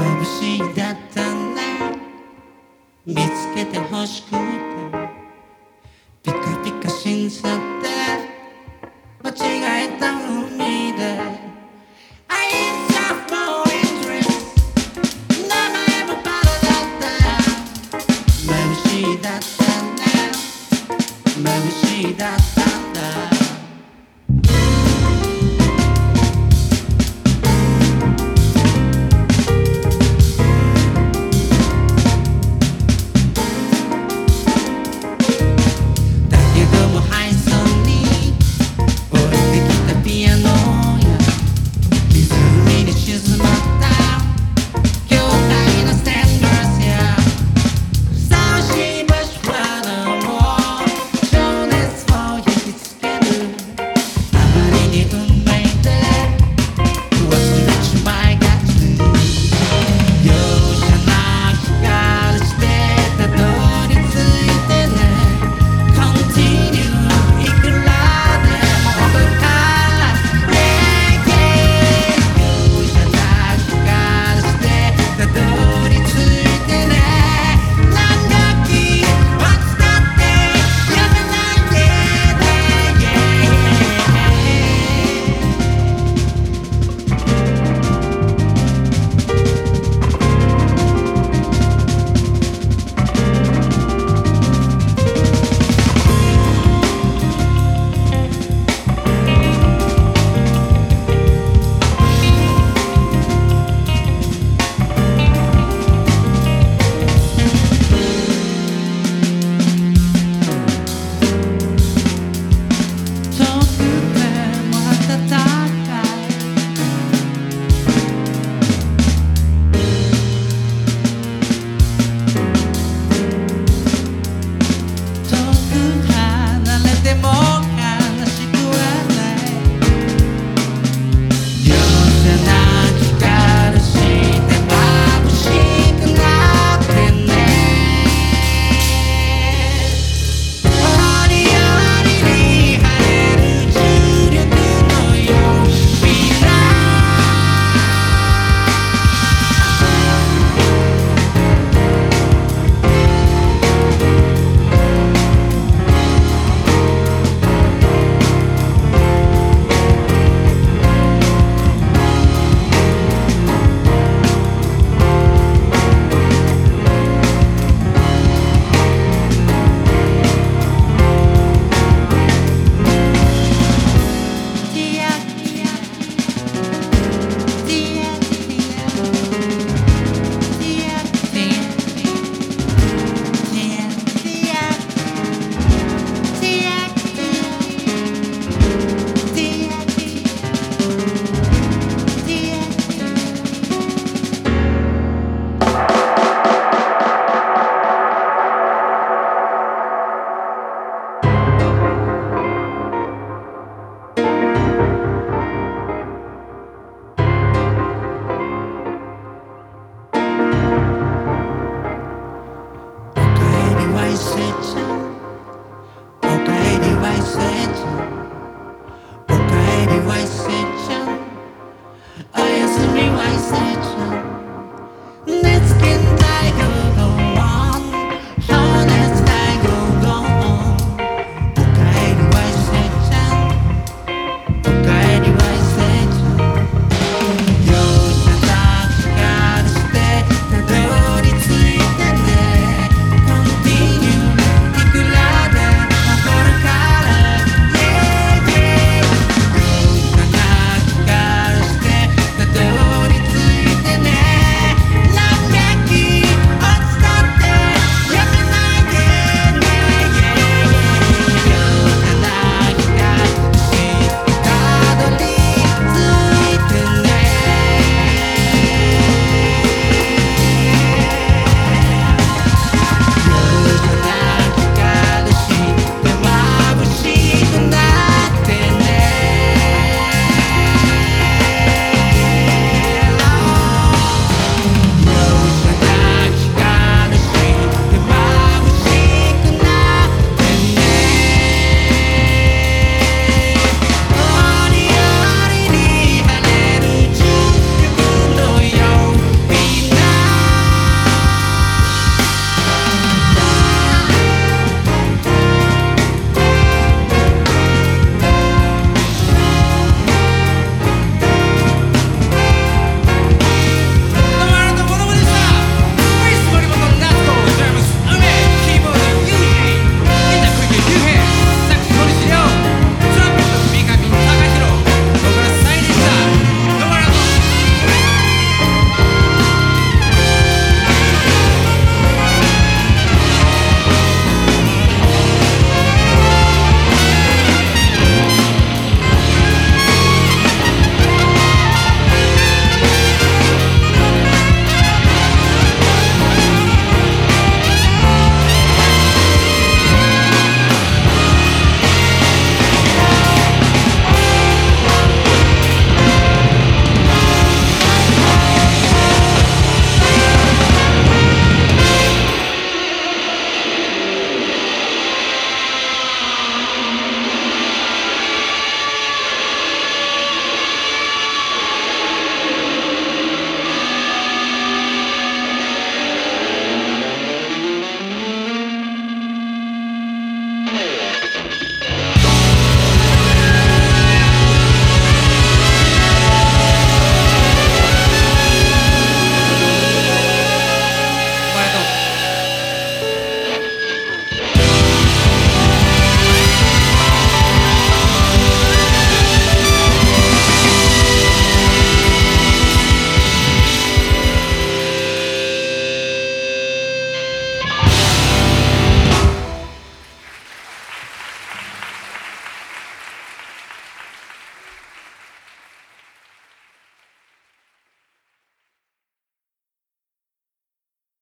眩しいだったな。見つけて欲しくて。ピカピカ新作。